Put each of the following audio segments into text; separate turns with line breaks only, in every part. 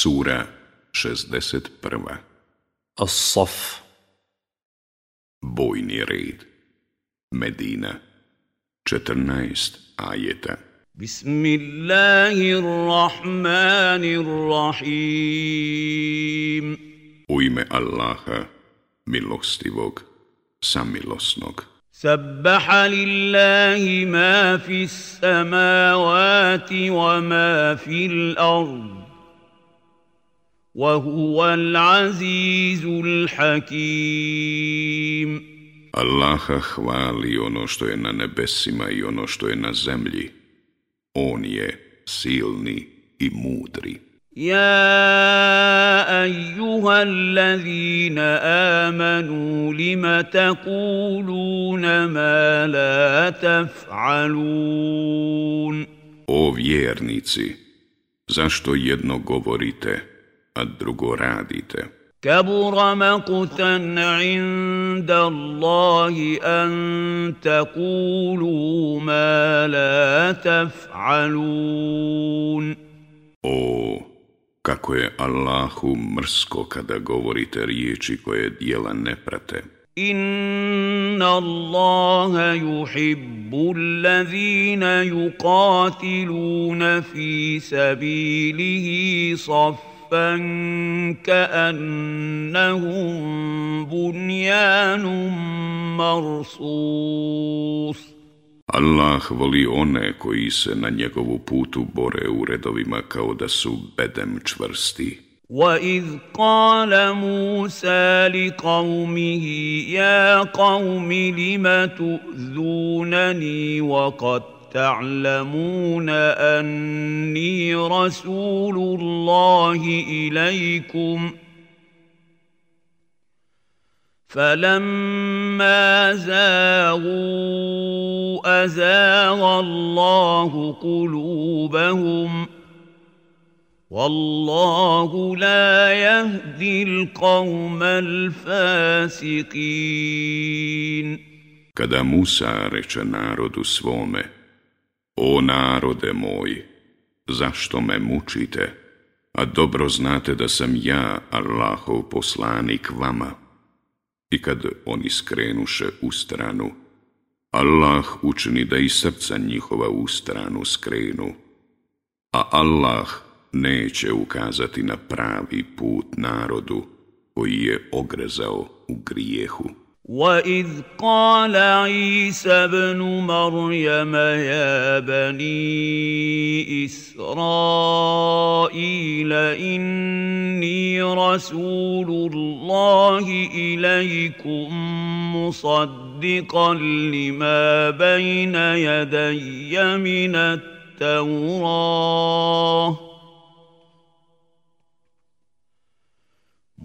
Sura 61. As-Saf Bojni red Medina 14 ajeta
Bismillahirrahmanirrahim
U ime Allaha, milostivog, samilosnog.
سبح لله ما في السماوات وما في الأرض
Allaha hvali ono što je na nebesima i ono što je na zemlji. On je silni i
mudri. يا ايها الذين امنوا لما تقولون ما لا تفعلون
او vjernici zašto jedno govorite a drugo radite.
كبر مقتا عند الله أن تقولوا ما لا تفعلون
O, kako je Allahu mrsko kada govorite riječi koje dijela ne prate.
ان الله يحب الذين يقاتلون في سبيله صفا صَفًّا كَأَنَّهُمْ بُنْيَانٌ مَّرْصُوصٌ
Allah voli one koji se na njegovu putu bore u redovima kao da su bedem čvrsti.
وَإِذْ قَالَ مُوسَى لِقَوْمِهِ يَا قَوْمِ لِمَ تُؤْذُونَنِي وَقَدْ تعلمون أني رسول الله إليكم فلما زاغوا أزاغ الله قلوبهم ۖ والله لا يهدي القوم الفاسقين
كذا موسى reče narodu svome, O narode moj, zašto me mučite, a dobro znate da sam ja, Allahov poslanik, vama? I kad oni skrenuše u stranu, Allah učini da i srca njihova u stranu skrenu, a Allah neće ukazati na pravi put narodu koji je ogrezao u grijehu.
واذ قال عيسى ابن مريم يا بني اسرائيل اني رسول الله اليكم مصدقا لما بين يدي من التوراه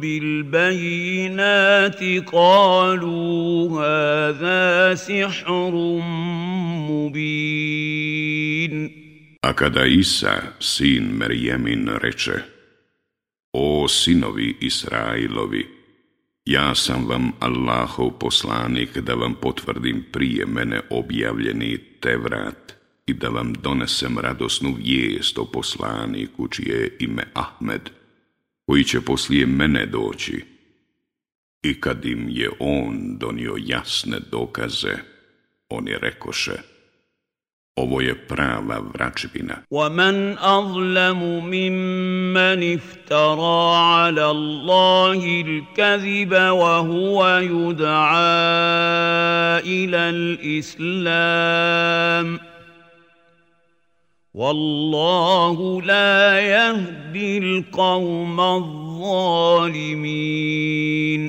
بِالْبَيِّنَاتِ قَالُوا هَذَا سِحْرٌ مُبِينٌ
A kada Isa, sin Merijemin, reče O sinovi Israilovi, ja sam vam Allahov poslanik da vam potvrdim prije mene objavljeni Tevrat i da vam donesem radosnu vijest o poslaniku čije ime Ahmed – koji će poslije mene doći. I kad im je on donio jasne dokaze, oni rekoše, ovo je prava vračbina.
Wa man azlamu mimman iftara ala Allahi l-kaziba wa huwa yud'a ila l-islamu. Wallahu la yahdi al-qawm al-zalimin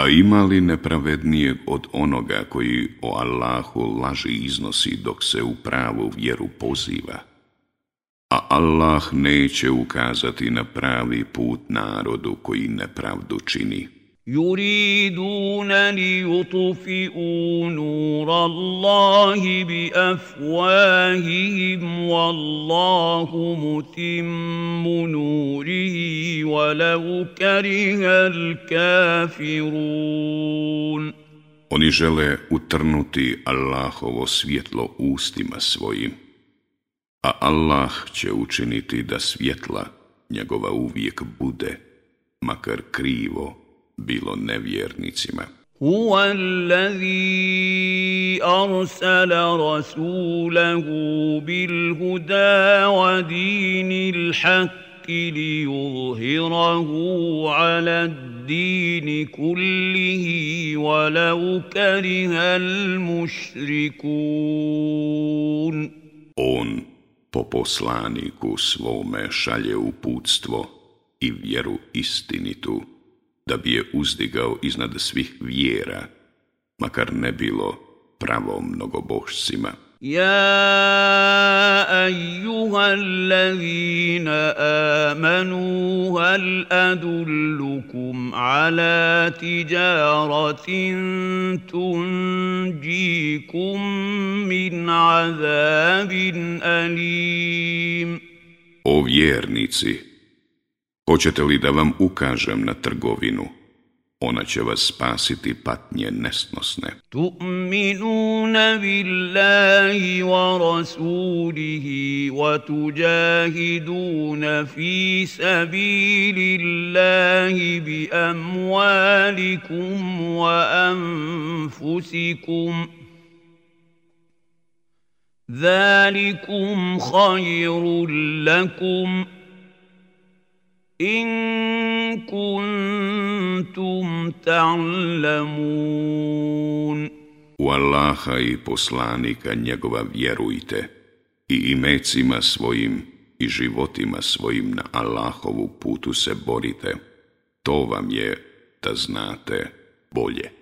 A ima li nepravednijeg od onoga koji o Allahu laži iznosi dok se u pravu vjeru poziva? A Allah neće ukazati na pravi put narodu koji nepravdu čini.
يريدون ليطفئوا نور الله بأفواههم والله متم نوره ولو كره الكافرون
Oni žele utrnuti Allahovo svjetlo ustima svojim, a Allah će učiniti da svjetla njegova uvijek bude, makar krivo, bilo nevjernicima.
هُوَ الَّذِي أَرْسَلَ رَسُولَهُ بِالْهُدَى وَدِينِ الْحَقِّ لِيُظْهِرَهُ عَلَى الدِّينِ كُلِّهِ وَلَوْ كَرِهَ الْمُشْرِكُونَ
On po poslaniku svome šalje uputstvo i vjeru istinitu da bi je uzdigao iznad svih vjera, makar ne bilo pravo mnogobošcima.
Ja, ejuha allazina amanu, hal adullukum ala tijaratin tunđikum min azabin alim.
O vjernici, Hoćete li da vam ukažem na trgovinu? Ona će vas spasiti patnje nesnosne.
Tu'minuna billahi wa rasulihi wa tuđahiduna fi sabilillahi bi amwalikum wa anfusikum. Zalikum khajrun lakum. in kuntum ta'lamun.
U Allaha i poslanika njegova vjerujte i imecima svojim i životima svojim na Allahovu putu se borite. To vam je da znate
bolje.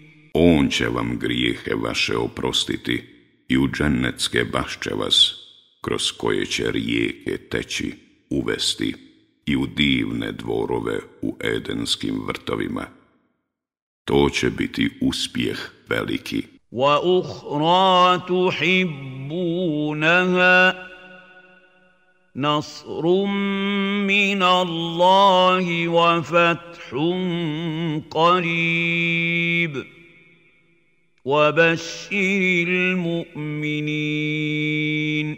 on će vam grijehe vaše oprostiti i u džennetske bašče vas, kroz koje će rijeke teći, uvesti i u divne dvorove u edenskim vrtovima. To će biti uspjeh veliki.
وَأُخْرَا تُحِبُّونَهَا نَصْرٌ مِّنَ اللَّهِ وَفَتْحٌ قَرِيبٌ وَبَشِّرِ الْمُؤْمِنِينَ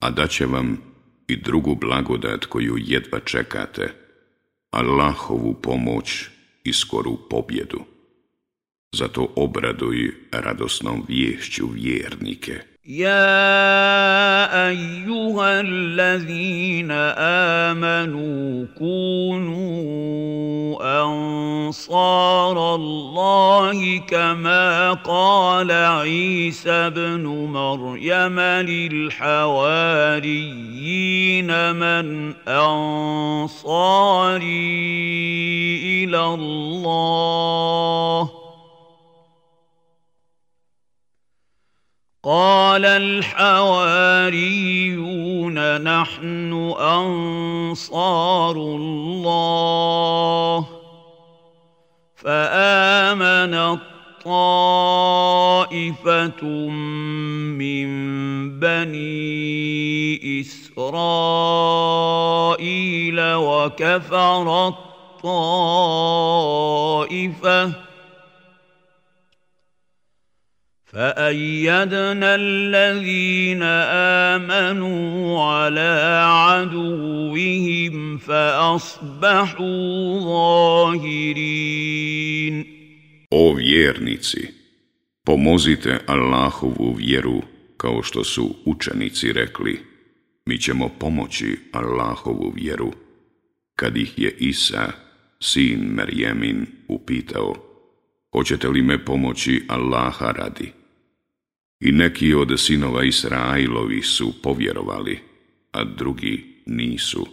A daće vam i drugu blagodat koju jedva čekate, Allahovu pomoć i skoru pobjedu. Zato obraduj radosnom vješću vjernike.
يا ايها الذين امنوا كونوا انصار الله كما قال عيسى ابن مريم للحواريين من انصاري الى الله قال الحواريون نحن انصار الله فامنت طائفه من بني اسرائيل وكفرت طائفه فأيدنا الذين آمنوا على عدوهم فأصبحوا ظاهرين
O vjernici, pomozite Allahovu vjeru kao što su učenici rekli. Mi ćemo pomoći Allahovu vjeru. Kad ih je Isa, sin Merjemin, upitao, hoćete li me pomoći Allaha radi? I neki od sinova Israilovi su povjerovali, a drugi nisu.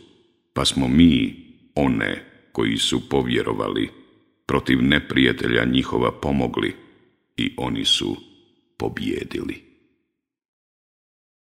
Pa smo mi, one koji su povjerovali, protiv neprijatelja njihova pomogli i oni su pobjedili.